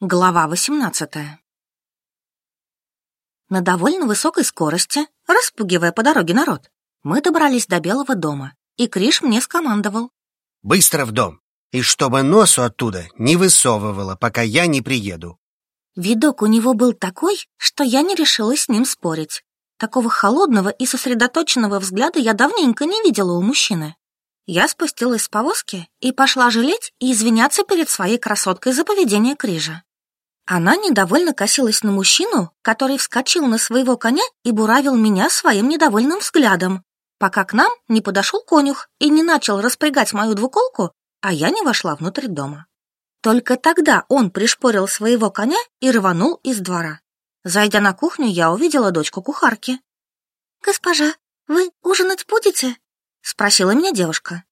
Глава 18 На довольно высокой скорости, распугивая по дороге народ, мы добрались до Белого дома, и Криш мне скомандовал. «Быстро в дом, и чтобы носу оттуда не высовывала, пока я не приеду». Видок у него был такой, что я не решилась с ним спорить. Такого холодного и сосредоточенного взгляда я давненько не видела у мужчины. Я спустилась с повозки и пошла жалеть и извиняться перед своей красоткой за поведение Крижа. Она недовольно косилась на мужчину, который вскочил на своего коня и буравил меня своим недовольным взглядом, пока к нам не подошел конюх и не начал распрягать мою двуколку, а я не вошла внутрь дома. Только тогда он пришпорил своего коня и рванул из двора. Зайдя на кухню, я увидела дочку кухарки. «Госпожа, вы ужинать будете?» — спросила меня девушка.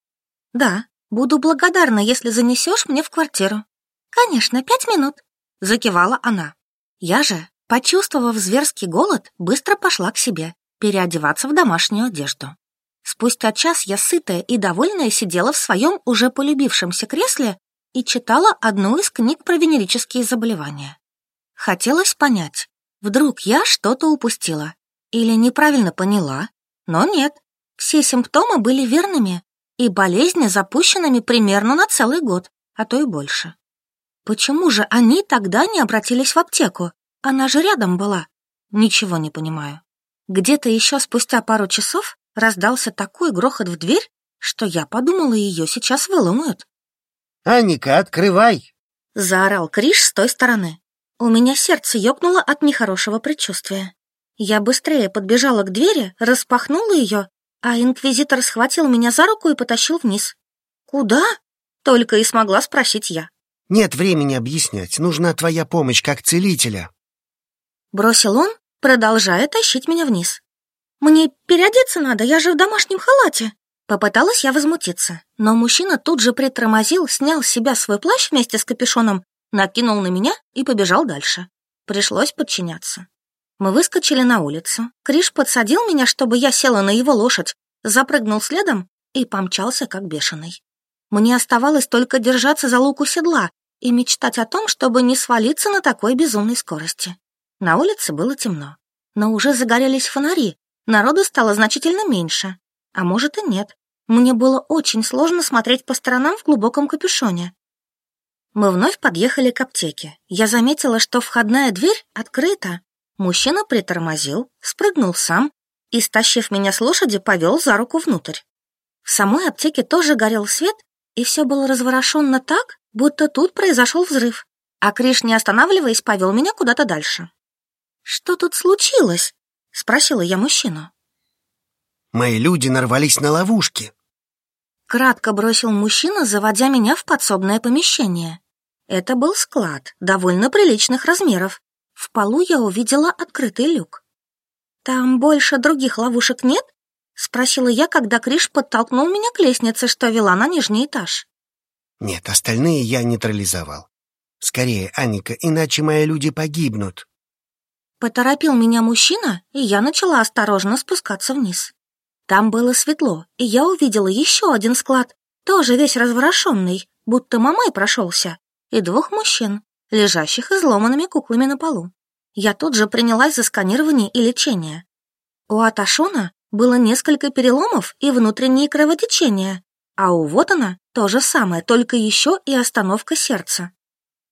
«Да, буду благодарна, если занесешь мне в квартиру». «Конечно, пять минут», Закивала она. Я же, почувствовав зверский голод, быстро пошла к себе, переодеваться в домашнюю одежду. Спустя час я сытая и довольная сидела в своем уже полюбившемся кресле и читала одну из книг про венерические заболевания. Хотелось понять, вдруг я что-то упустила или неправильно поняла, но нет, все симптомы были верными и болезни запущенными примерно на целый год, а то и больше. Почему же они тогда не обратились в аптеку? Она же рядом была. Ничего не понимаю. Где-то еще спустя пару часов раздался такой грохот в дверь, что я подумала, ее сейчас выломают. «Аника, открывай!» — заорал Криш с той стороны. У меня сердце ёкнуло от нехорошего предчувствия. Я быстрее подбежала к двери, распахнула ее, а инквизитор схватил меня за руку и потащил вниз. «Куда?» — только и смогла спросить я. Нет времени объяснять. Нужна твоя помощь как целителя. Бросил он, продолжая тащить меня вниз. Мне переодеться надо, я же в домашнем халате. Попыталась я возмутиться, но мужчина тут же притормозил, снял с себя свой плащ вместе с капюшоном, накинул на меня и побежал дальше. Пришлось подчиняться. Мы выскочили на улицу. Криш подсадил меня, чтобы я села на его лошадь, запрыгнул следом и помчался как бешеный. Мне оставалось только держаться за луку седла и мечтать о том, чтобы не свалиться на такой безумной скорости. На улице было темно, но уже загорелись фонари, народу стало значительно меньше. А может и нет. Мне было очень сложно смотреть по сторонам в глубоком капюшоне. Мы вновь подъехали к аптеке. Я заметила, что входная дверь открыта. Мужчина притормозил, спрыгнул сам и, стащив меня с лошади, повел за руку внутрь. В самой аптеке тоже горел свет, и все было разворошенно так, будто тут произошел взрыв, а Криш, не останавливаясь, повел меня куда-то дальше. «Что тут случилось?» — спросила я мужчину. «Мои люди нарвались на ловушки», — кратко бросил мужчина, заводя меня в подсобное помещение. Это был склад довольно приличных размеров. В полу я увидела открытый люк. «Там больше других ловушек нет?» Спросила я, когда Криш подтолкнул меня к лестнице, что вела на нижний этаж. Нет, остальные я нейтрализовал. Скорее, Аника, иначе мои люди погибнут. Поторопил меня мужчина, и я начала осторожно спускаться вниз. Там было светло, и я увидела еще один склад, тоже весь разворошенный, будто мамой прошелся, и двух мужчин, лежащих изломанными куклами на полу. Я тут же принялась за сканирование и лечение. У Аташона было несколько переломов и внутренние кровотечения, а у вот она то же самое, только еще и остановка сердца.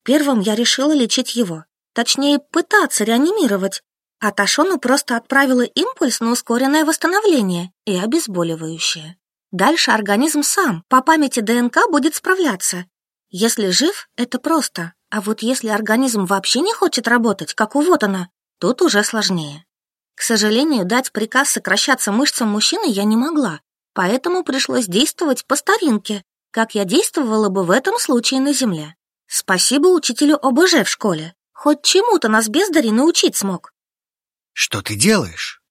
Первым я решила лечить его, точнее пытаться реанимировать, а Ташону просто отправила импульс на ускоренное восстановление и обезболивающее. Дальше организм сам по памяти ДНК будет справляться. Если жив, это просто, а вот если организм вообще не хочет работать, как у вот она, тут уже сложнее. К сожалению, дать приказ сокращаться мышцам мужчины я не могла, поэтому пришлось действовать по старинке, как я действовала бы в этом случае на земле. Спасибо учителю ОБЖ в школе. Хоть чему-то нас бездари научить смог. Что ты делаешь?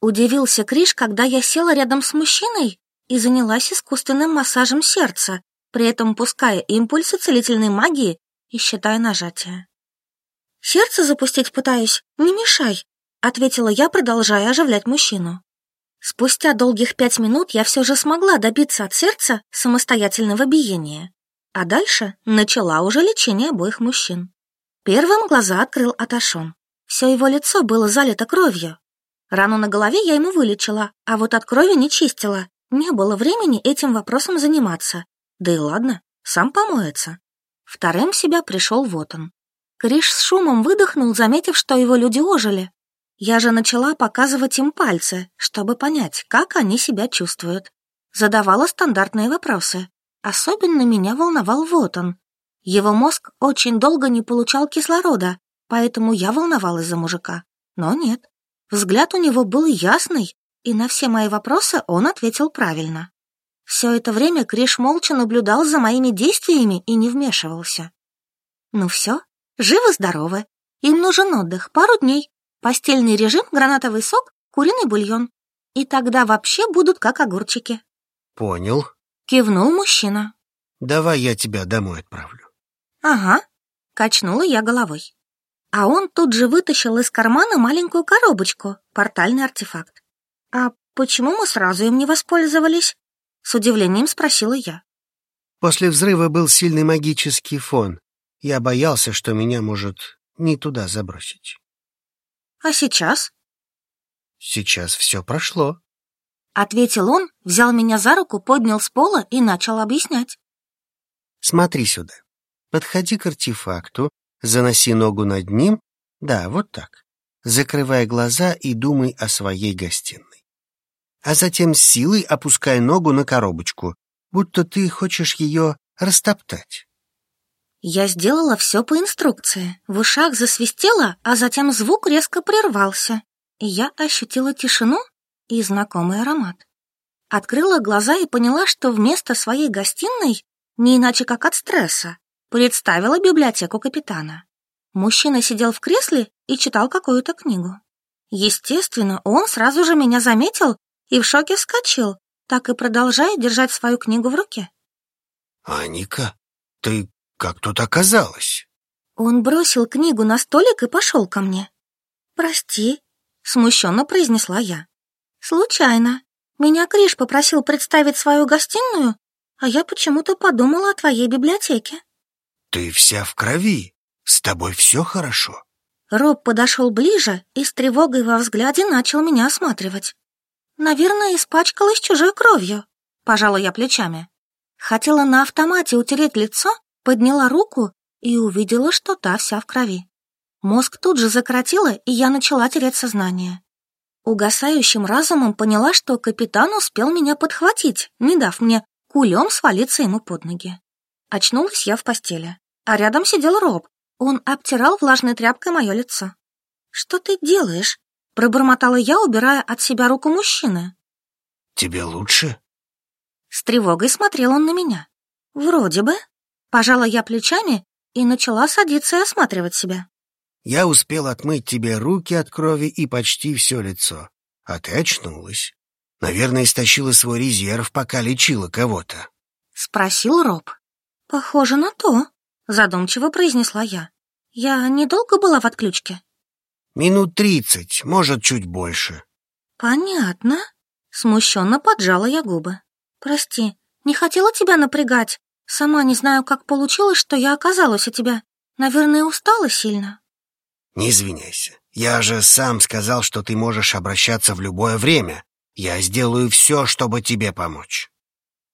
Удивился Криш, когда я села рядом с мужчиной и занялась искусственным массажем сердца, при этом пуская импульсы целительной магии и считая нажатия. «Сердце запустить пытаюсь, не мешай», — ответила я, продолжая оживлять мужчину. Спустя долгих пять минут я все же смогла добиться от сердца самостоятельного биения, а дальше начала уже лечение обоих мужчин. Первым глаза открыл Аташон. Все его лицо было залито кровью. Рану на голове я ему вылечила, а вот от крови не чистила. Не было времени этим вопросом заниматься. Да и ладно, сам помоется. Вторым себя пришел вот он. Криш с шумом выдохнул, заметив, что его люди ожили. Я же начала показывать им пальцы, чтобы понять, как они себя чувствуют. Задавала стандартные вопросы. Особенно меня волновал вот он. Его мозг очень долго не получал кислорода, поэтому я волновалась за мужика. Но нет. Взгляд у него был ясный, и на все мои вопросы он ответил правильно. Все это время Криш молча наблюдал за моими действиями и не вмешивался. Ну все, живы-здоровы. Им нужен отдых, пару дней. Постельный режим, гранатовый сок, куриный бульон. И тогда вообще будут как огурчики. Понял. Кивнул мужчина. Давай я тебя домой отправлю. Ага, качнула я головой. А он тут же вытащил из кармана маленькую коробочку, портальный артефакт. А почему мы сразу им не воспользовались? С удивлением спросила я. После взрыва был сильный магический фон. Я боялся, что меня может не туда забросить. А сейчас? Сейчас все прошло. Ответил он, взял меня за руку, поднял с пола и начал объяснять. Смотри сюда. Подходи к артефакту, заноси ногу над ним. Да, вот так. Закрывай глаза и думай о своей гостиной а затем силой опускай ногу на коробочку, будто ты хочешь ее растоптать. Я сделала все по инструкции. В ушах засвистело, а затем звук резко прервался, и я ощутила тишину и знакомый аромат. Открыла глаза и поняла, что вместо своей гостиной, не иначе как от стресса, представила библиотеку капитана. Мужчина сидел в кресле и читал какую-то книгу. Естественно, он сразу же меня заметил и в шоке вскочил, так и продолжая держать свою книгу в руке. «Аника, ты как тут оказалась?» Он бросил книгу на столик и пошел ко мне. «Прости», — смущенно произнесла я. «Случайно. Меня Криш попросил представить свою гостиную, а я почему-то подумала о твоей библиотеке». «Ты вся в крови. С тобой все хорошо?» Роб подошел ближе и с тревогой во взгляде начал меня осматривать. Наверное, испачкалась чужой кровью. Пожала я плечами. Хотела на автомате утереть лицо, подняла руку и увидела, что та вся в крови. Мозг тут же закоротило, и я начала терять сознание. Угасающим разумом поняла, что капитан успел меня подхватить, не дав мне кулем свалиться ему под ноги. Очнулась я в постели, а рядом сидел Роб. Он обтирал влажной тряпкой мое лицо. «Что ты делаешь?» Пробормотала я, убирая от себя руку мужчины. «Тебе лучше?» С тревогой смотрел он на меня. «Вроде бы». Пожала я плечами и начала садиться и осматривать себя. «Я успел отмыть тебе руки от крови и почти все лицо, а ты очнулась. Наверное, истощила свой резерв, пока лечила кого-то». Спросил Роб. «Похоже на то», — задумчиво произнесла я. «Я недолго была в отключке?» Минут тридцать, может, чуть больше. Понятно. Смущенно поджала я губы. Прости, не хотела тебя напрягать. Сама не знаю, как получилось, что я оказалась у тебя. Наверное, устала сильно. Не извиняйся. Я же сам сказал, что ты можешь обращаться в любое время. Я сделаю все, чтобы тебе помочь.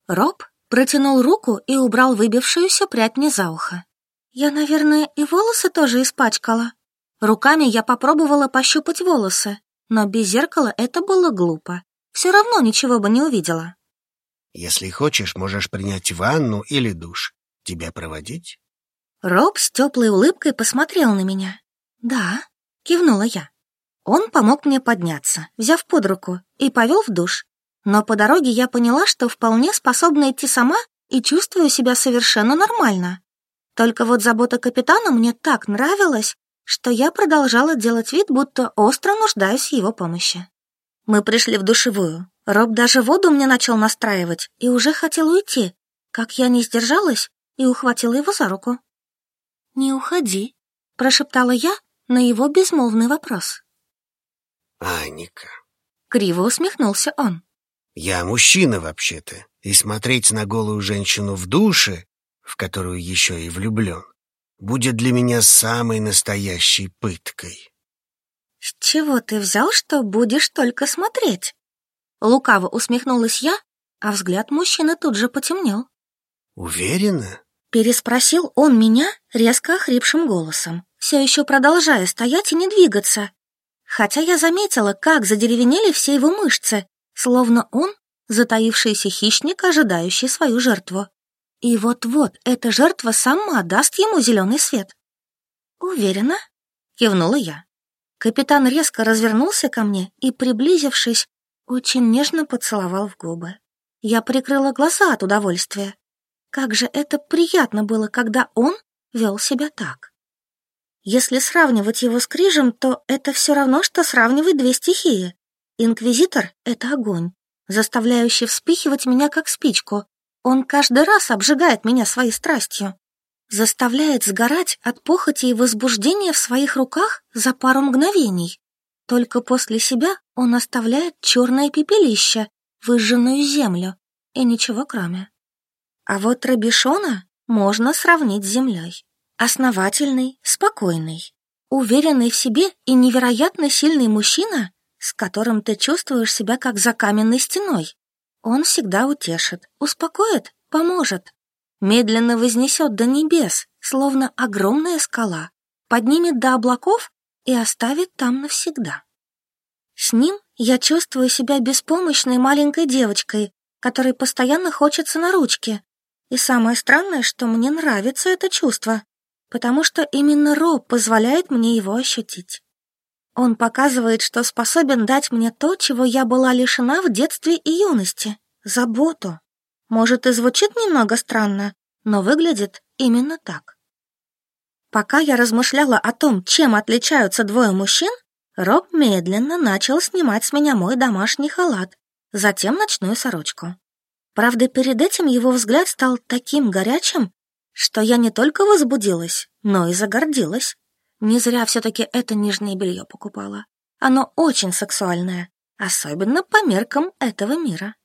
Роб протянул руку и убрал выбившуюся прядь мне за ухо. Я, наверное, и волосы тоже испачкала. Руками я попробовала пощупать волосы, но без зеркала это было глупо. Все равно ничего бы не увидела. Если хочешь, можешь принять ванну или душ. Тебя проводить? Роб с теплой улыбкой посмотрел на меня. «Да», — кивнула я. Он помог мне подняться, взяв под руку, и повел в душ. Но по дороге я поняла, что вполне способна идти сама и чувствую себя совершенно нормально. Только вот забота капитана мне так нравилась, что я продолжала делать вид, будто остро нуждаюсь в его помощи. Мы пришли в душевую. Роб даже воду мне начал настраивать и уже хотел уйти, как я не сдержалась и ухватила его за руку. «Не уходи», — прошептала я на его безмолвный вопрос. «Аника», — криво усмехнулся он. «Я мужчина вообще-то, и смотреть на голую женщину в душе, в которую еще и влюблен, будет для меня самой настоящей пыткой. «С чего ты взял, что будешь только смотреть?» Лукаво усмехнулась я, а взгляд мужчины тут же потемнел. «Уверена?» Переспросил он меня резко охрипшим голосом, все еще продолжая стоять и не двигаться. Хотя я заметила, как задеревенели все его мышцы, словно он затаившийся хищник, ожидающий свою жертву. И вот-вот эта жертва сама даст ему зеленый свет. «Уверена?» — кивнула я. Капитан резко развернулся ко мне и, приблизившись, очень нежно поцеловал в губы. Я прикрыла глаза от удовольствия. Как же это приятно было, когда он вел себя так. Если сравнивать его с Крижем, то это все равно, что сравнивать две стихии. Инквизитор — это огонь, заставляющий вспихивать меня как спичку. Он каждый раз обжигает меня своей страстью, заставляет сгорать от похоти и возбуждения в своих руках за пару мгновений. Только после себя он оставляет черное пепелище, выжженную землю, и ничего кроме. А вот Рабишона можно сравнить с землей. Основательный, спокойный, уверенный в себе и невероятно сильный мужчина, с которым ты чувствуешь себя как за каменной стеной. Он всегда утешит, успокоит, поможет. Медленно вознесет до небес, словно огромная скала, поднимет до облаков и оставит там навсегда. С ним я чувствую себя беспомощной маленькой девочкой, которой постоянно хочется на ручке, и самое странное, что мне нравится это чувство, потому что именно Роб позволяет мне его ощутить. Он показывает, что способен дать мне то, чего я была лишена в детстве и юности — заботу. Может, и звучит немного странно, но выглядит именно так. Пока я размышляла о том, чем отличаются двое мужчин, Роб медленно начал снимать с меня мой домашний халат, затем ночную сорочку. Правда, перед этим его взгляд стал таким горячим, что я не только возбудилась, но и загордилась. Не зря все-таки это нижнее белье покупала. Оно очень сексуальное, особенно по меркам этого мира.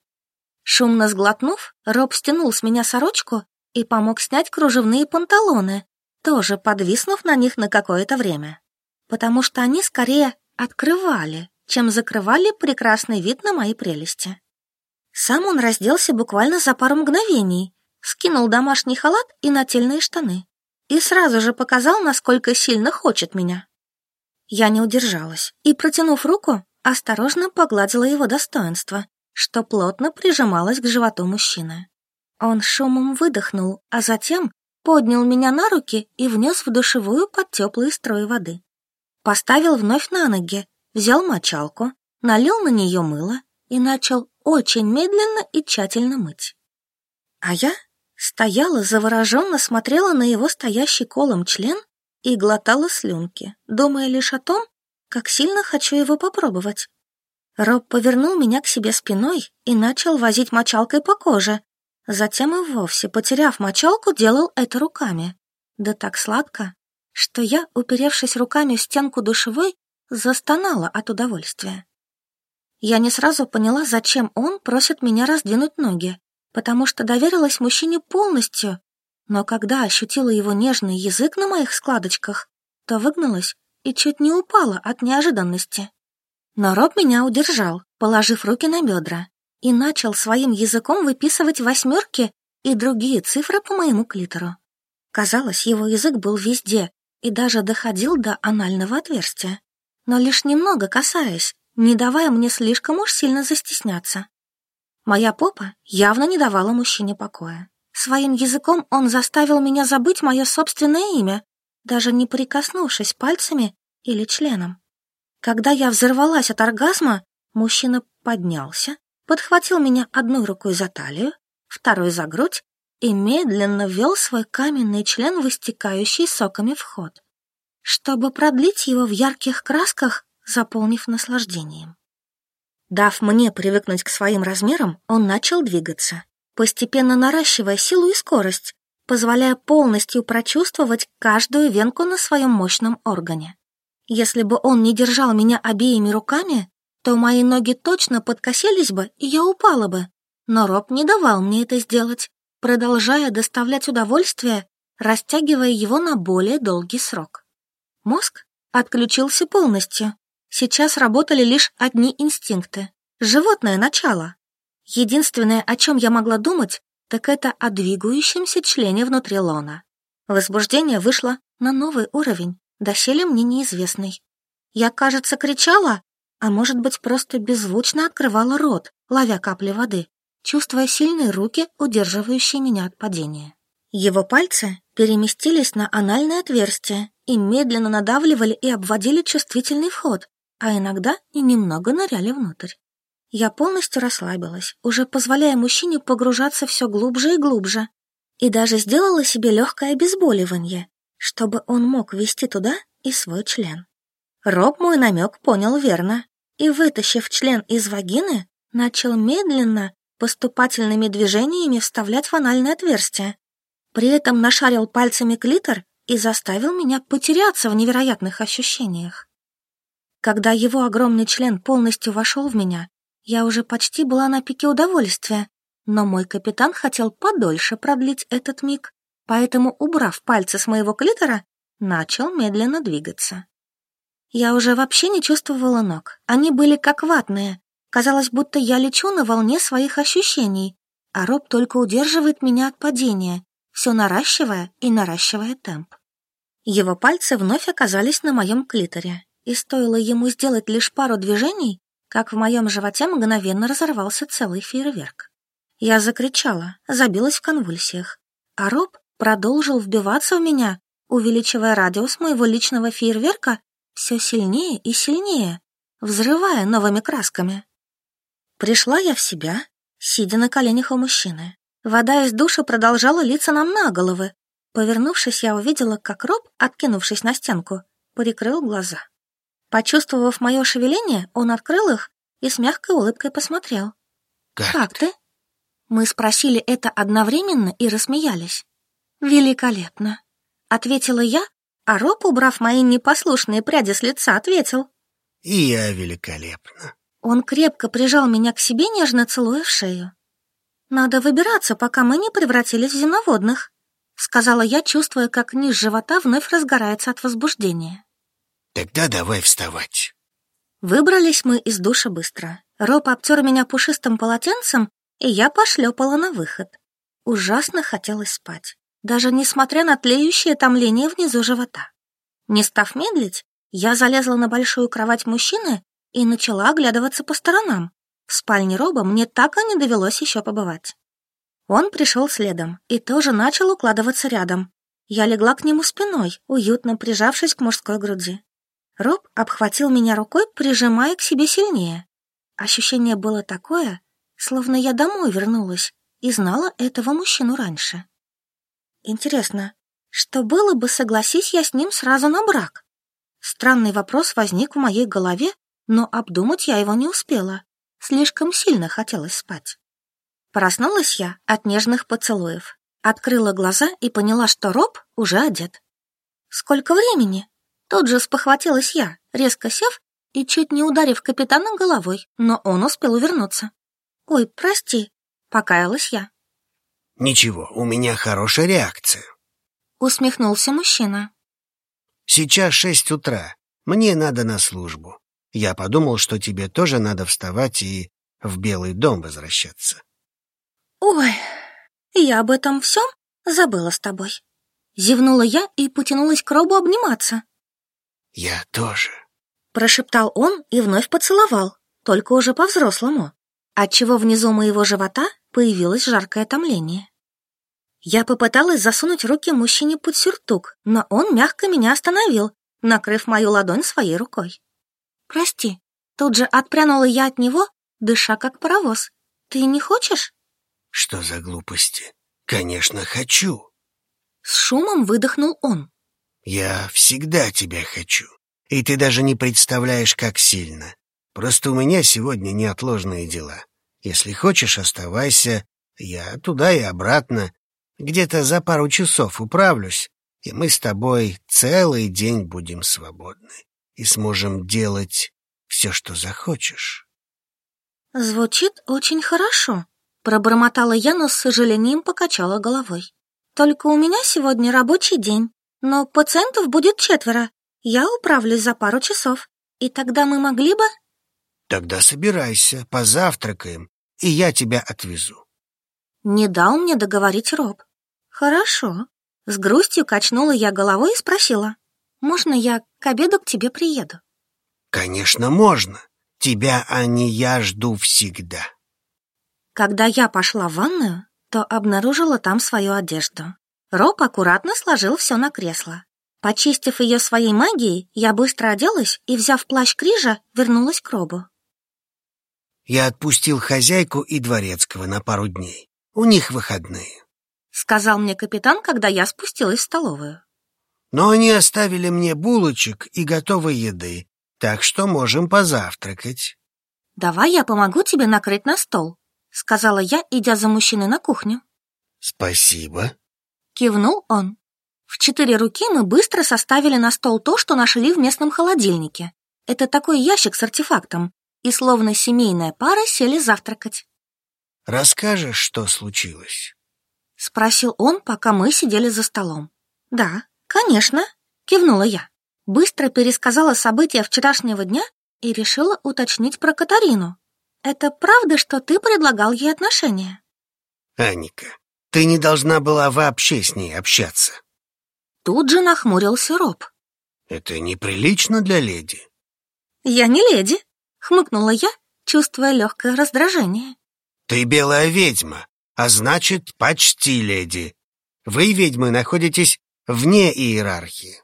Шумно сглотнув, Роб стянул с меня сорочку и помог снять кружевные панталоны, тоже подвиснув на них на какое-то время. Потому что они скорее открывали, чем закрывали прекрасный вид на мои прелести. Сам он разделся буквально за пару мгновений, скинул домашний халат и нательные штаны и сразу же показал, насколько сильно хочет меня. Я не удержалась и, протянув руку, осторожно погладила его достоинство, что плотно прижималось к животу мужчины. Он шумом выдохнул, а затем поднял меня на руки и внес в душевую под теплые струи воды. Поставил вновь на ноги, взял мочалку, налил на нее мыло и начал очень медленно и тщательно мыть. А я стояла, завороженно смотрела на его стоящий колом член и глотала слюнки, думая лишь о том, как сильно хочу его попробовать. Роб повернул меня к себе спиной и начал возить мочалкой по коже. Затем и вовсе, потеряв мочалку, делал это руками. Да так сладко, что я, уперевшись руками в стенку душевой, застонала от удовольствия. Я не сразу поняла, зачем он просит меня раздвинуть ноги, потому что доверилась мужчине полностью, но когда ощутила его нежный язык на моих складочках, то выгнулась и чуть не упала от неожиданности. Но Роб меня удержал, положив руки на бедра, и начал своим языком выписывать восьмерки и другие цифры по моему клитору. Казалось, его язык был везде и даже доходил до анального отверстия, но лишь немного касаясь, не давая мне слишком уж сильно застесняться. Моя попа явно не давала мужчине покоя. Своим языком он заставил меня забыть мое собственное имя, даже не прикоснувшись пальцами или членом. Когда я взорвалась от оргазма, мужчина поднялся, подхватил меня одной рукой за талию, второй за грудь и медленно ввел свой каменный член в истекающий соками вход. Чтобы продлить его в ярких красках, заполнив наслаждением. Дав мне привыкнуть к своим размерам, он начал двигаться, постепенно наращивая силу и скорость, позволяя полностью прочувствовать каждую венку на своем мощном органе. Если бы он не держал меня обеими руками, то мои ноги точно подкосились бы, и я упала бы. Но Роб не давал мне это сделать, продолжая доставлять удовольствие, растягивая его на более долгий срок. Мозг отключился полностью. Сейчас работали лишь одни инстинкты. Животное начало. Единственное, о чем я могла думать, так это о двигающемся члене внутри лона. Возбуждение вышло на новый уровень, доселе мне неизвестный. Я, кажется, кричала, а может быть, просто беззвучно открывала рот, ловя капли воды, чувствуя сильные руки, удерживающие меня от падения. Его пальцы переместились на анальное отверстие и медленно надавливали и обводили чувствительный вход, а иногда и немного ныряли внутрь. Я полностью расслабилась, уже позволяя мужчине погружаться все глубже и глубже, и даже сделала себе легкое обезболивание, чтобы он мог ввести туда и свой член. Роб мой намек понял верно и, вытащив член из вагины, начал медленно, поступательными движениями вставлять в анальное отверстие. При этом нашарил пальцами клитор и заставил меня потеряться в невероятных ощущениях. Когда его огромный член полностью вошел в меня, я уже почти была на пике удовольствия, но мой капитан хотел подольше продлить этот миг, поэтому, убрав пальцы с моего клитора, начал медленно двигаться. Я уже вообще не чувствовала ног. Они были как ватные. Казалось, будто я лечу на волне своих ощущений, а Роб только удерживает меня от падения, все наращивая и наращивая темп. Его пальцы вновь оказались на моем клиторе, и стоило ему сделать лишь пару движений, как в моем животе мгновенно разорвался целый фейерверк. Я закричала, забилась в конвульсиях, а Роб продолжил вбиваться в меня, увеличивая радиус моего личного фейерверка все сильнее и сильнее, взрывая новыми красками. Пришла я в себя, сидя на коленях у мужчины. Вода из душа продолжала литься нам на головы. Повернувшись, я увидела, как Роб, откинувшись на стенку, прикрыл глаза. Почувствовав мое шевеление, он открыл их и с мягкой улыбкой посмотрел. «Как, «Как ты?» Мы спросили это одновременно и рассмеялись. «Великолепно», — ответила я, а Роб, убрав мои непослушные пряди с лица, ответил. И я великолепно. Он крепко прижал меня к себе, нежно целуя в шею. «Надо выбираться, пока мы не превратились в земноводных», сказала я, чувствуя, как низ живота вновь разгорается от возбуждения. Тогда давай вставать. Выбрались мы из душа быстро. Роб обтер меня пушистым полотенцем, и я пошлепала на выход. Ужасно хотелось спать даже несмотря на тлеющее томление внизу живота. Не став медлить, я залезла на большую кровать мужчины и начала оглядываться по сторонам. В спальне Роба мне так и не довелось еще побывать. Он пришел следом и тоже начал укладываться рядом. Я легла к нему спиной, уютно прижавшись к мужской груди. Роб обхватил меня рукой, прижимая к себе сильнее. Ощущение было такое, словно я домой вернулась и знала этого мужчину раньше. Интересно, что было бы, согласись я с ним сразу на брак? Странный вопрос возник в моей голове, но обдумать я его не успела. Слишком сильно хотелось спать. Проснулась я от нежных поцелуев. Открыла глаза и поняла, что Роб уже одет. «Сколько времени?» Тут же спохватилась я, резко сев и чуть не ударив капитана головой, но он успел увернуться. «Ой, прости», — покаялась я. Ничего, у меня хорошая реакция. Усмехнулся мужчина. Сейчас шесть утра. Мне надо на службу. Я подумал, что тебе тоже надо вставать и в Белый дом возвращаться. Ой, я об этом всем забыла с тобой. Зевнула я и потянулась к Робу обниматься. Я тоже. Прошептал он и вновь поцеловал, только уже по-взрослому, отчего внизу моего живота появилось жаркое томление. Я попыталась засунуть руки мужчине под сюртук, но он мягко меня остановил, накрыв мою ладонь своей рукой. «Прости». Тут же отпрянула я от него, дыша как паровоз. «Ты не хочешь?» «Что за глупости? Конечно, хочу». С шумом выдохнул он. «Я всегда тебя хочу. И ты даже не представляешь, как сильно. Просто у меня сегодня неотложные дела. Если хочешь, оставайся. Я туда и обратно. Где-то за пару часов управлюсь, и мы с тобой целый день будем свободны и сможем делать все, что захочешь. Звучит очень хорошо, пробормотала я, но с сожалением покачала головой. Только у меня сегодня рабочий день, но пациентов будет четверо. Я управлюсь за пару часов, и тогда мы могли бы...» Тогда собирайся, позавтракаем, и я тебя отвезу. Не дал мне договорить Роб. «Хорошо». С грустью качнула я головой и спросила. «Можно я к обеду к тебе приеду?» «Конечно, можно. Тебя, а не я, жду всегда». Когда я пошла в ванную, то обнаружила там свою одежду. Роб аккуратно сложил все на кресло. Почистив ее своей магией, я быстро оделась и, взяв плащ Крижа, вернулась к Робу. Я отпустил хозяйку и дворецкого на пару дней. У них выходные. Сказал мне капитан, когда я спустилась в столовую. Но они оставили мне булочек и готовой еды, так что можем позавтракать. Давай я помогу тебе накрыть на стол, сказала я, идя за мужчиной на кухню. Спасибо. Кивнул он. В четыре руки мы быстро составили на стол то, что нашли в местном холодильнике. Это такой ящик с артефактом. И словно семейная пара сели завтракать. Расскажешь, что случилось? Спросил он, пока мы сидели за столом. Да, конечно, кивнула я. Быстро пересказала события вчерашнего дня и решила уточнить про Катарину. Это правда, что ты предлагал ей отношения? Аника, ты не должна была вообще с ней общаться. Тут же нахмурился Роб. Это неприлично для леди. Я не леди, хмыкнула я, чувствуя легкое раздражение. Ты белая ведьма, а значит, почти леди. Вы, ведьмы, находитесь вне иерархии.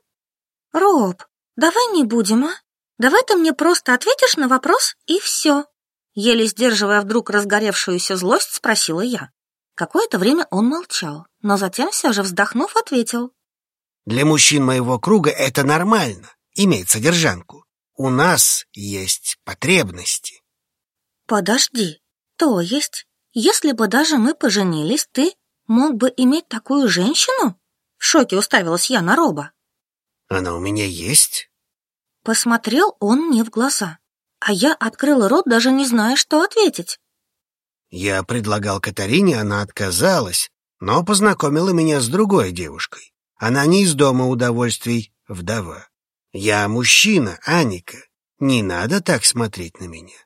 Роб, давай не будем, а? Давай ты мне просто ответишь на вопрос, и все. Еле сдерживая вдруг разгоревшуюся злость, спросила я. Какое-то время он молчал, но затем все же вздохнув, ответил. Для мужчин моего круга это нормально, иметь содержанку. У нас есть потребности. Подожди, то есть, если бы даже мы поженились, ты мог бы иметь такую женщину? В шоке уставилась я на Роба. Она у меня есть. Посмотрел он мне в глаза, а я открыла рот, даже не зная, что ответить. Я предлагал Катарине, она отказалась, но познакомила меня с другой девушкой. Она не из дома удовольствий, вдова. Я мужчина, Аника. Не надо так смотреть на меня.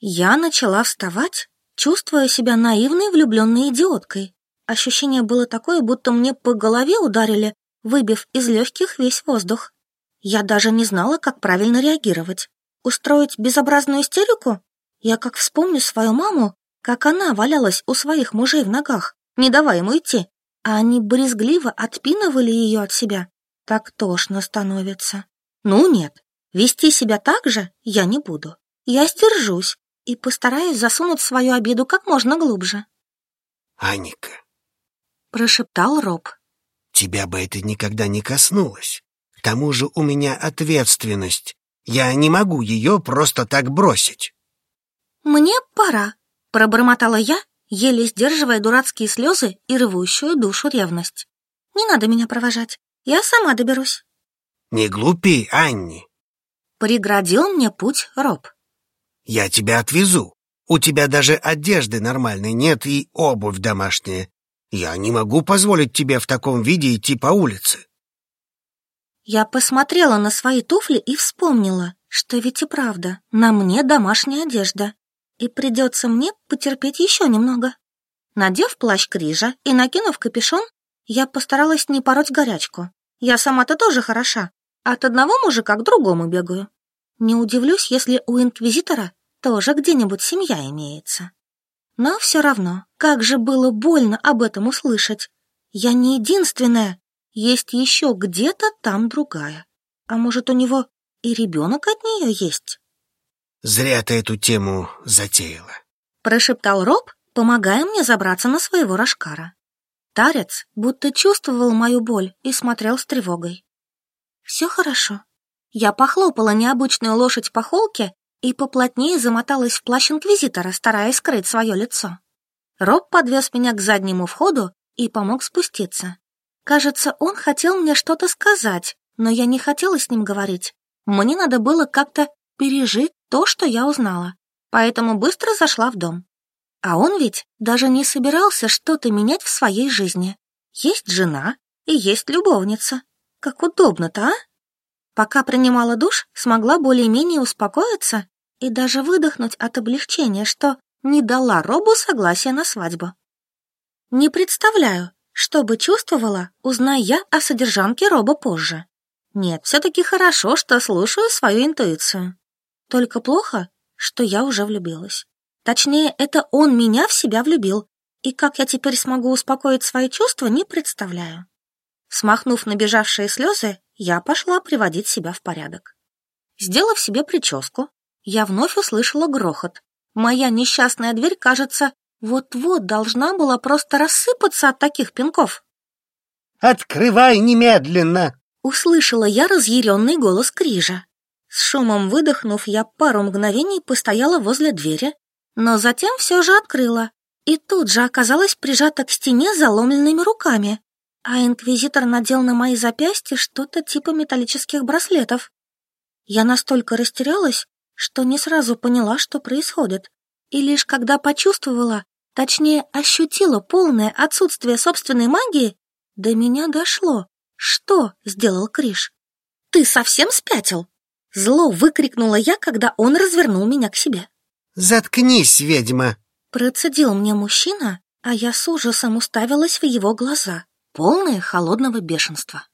Я начала вставать, чувствуя себя наивной влюбленной идиоткой. Ощущение было такое, будто мне по голове ударили, выбив из легких весь воздух. Я даже не знала, как правильно реагировать. Устроить безобразную истерику? Я как вспомню свою маму, как она валялась у своих мужей в ногах, не давая ему идти, а они брезгливо отпинывали ее от себя. Так тошно становится. Ну нет, вести себя так же я не буду. Я сдержусь, и постараюсь засунуть свою обиду как можно глубже. «Аника», — прошептал Роб. «Тебя бы это никогда не коснулось. К тому же у меня ответственность. Я не могу ее просто так бросить». «Мне пора», — пробормотала я, еле сдерживая дурацкие слезы и рвущую душу ревность. «Не надо меня провожать, я сама доберусь». «Не глупи, Анни», — преградил мне путь Роб. Я тебя отвезу. У тебя даже одежды нормальной нет и обувь домашняя. Я не могу позволить тебе в таком виде идти по улице. Я посмотрела на свои туфли и вспомнила, что ведь и правда, на мне домашняя одежда, и придется мне потерпеть еще немного. Надев плащ Крижа и накинув капюшон, я постаралась не пороть горячку. Я сама-то тоже хороша, от одного мужика к другому бегаю. Не удивлюсь, если у инквизитора тоже где-нибудь семья имеется. Но все равно, как же было больно об этом услышать. Я не единственная, есть еще где-то там другая. А может, у него и ребенок от нее есть? Зря ты эту тему затеяла. Прошептал Роб, помогая мне забраться на своего рожкара. Тарец будто чувствовал мою боль и смотрел с тревогой. Все хорошо. Я похлопала необычную лошадь по холке и поплотнее замоталась в плащ инквизитора, стараясь скрыть свое лицо. Роб подвез меня к заднему входу и помог спуститься. Кажется, он хотел мне что-то сказать, но я не хотела с ним говорить. Мне надо было как-то пережить то, что я узнала, поэтому быстро зашла в дом. А он ведь даже не собирался что-то менять в своей жизни. Есть жена и есть любовница. Как удобно-то, а? Пока принимала душ, смогла более-менее успокоиться и даже выдохнуть от облегчения, что не дала Робу согласия на свадьбу. Не представляю, что бы чувствовала, узная я о содержанке Роба позже. Нет, все-таки хорошо, что слушаю свою интуицию. Только плохо, что я уже влюбилась. Точнее, это он меня в себя влюбил, и как я теперь смогу успокоить свои чувства, не представляю. Смахнув набежавшие слезы, я пошла приводить себя в порядок. Сделав себе прическу, я вновь услышала грохот. Моя несчастная дверь, кажется, вот-вот должна была просто рассыпаться от таких пинков. «Открывай немедленно!» Услышала я разъяренный голос Крижа. С шумом выдохнув, я пару мгновений постояла возле двери, но затем все же открыла и тут же оказалась прижата к стене заломленными руками, а инквизитор надел на мои запястья что-то типа металлических браслетов. Я настолько растерялась, что не сразу поняла, что происходит, и лишь когда почувствовала, точнее ощутила полное отсутствие собственной магии, до меня дошло, что сделал Криш. «Ты совсем спятил?» Зло выкрикнула я, когда он развернул меня к себе. «Заткнись, ведьма!» Процедил мне мужчина, а я с ужасом уставилась в его глаза, полные холодного бешенства.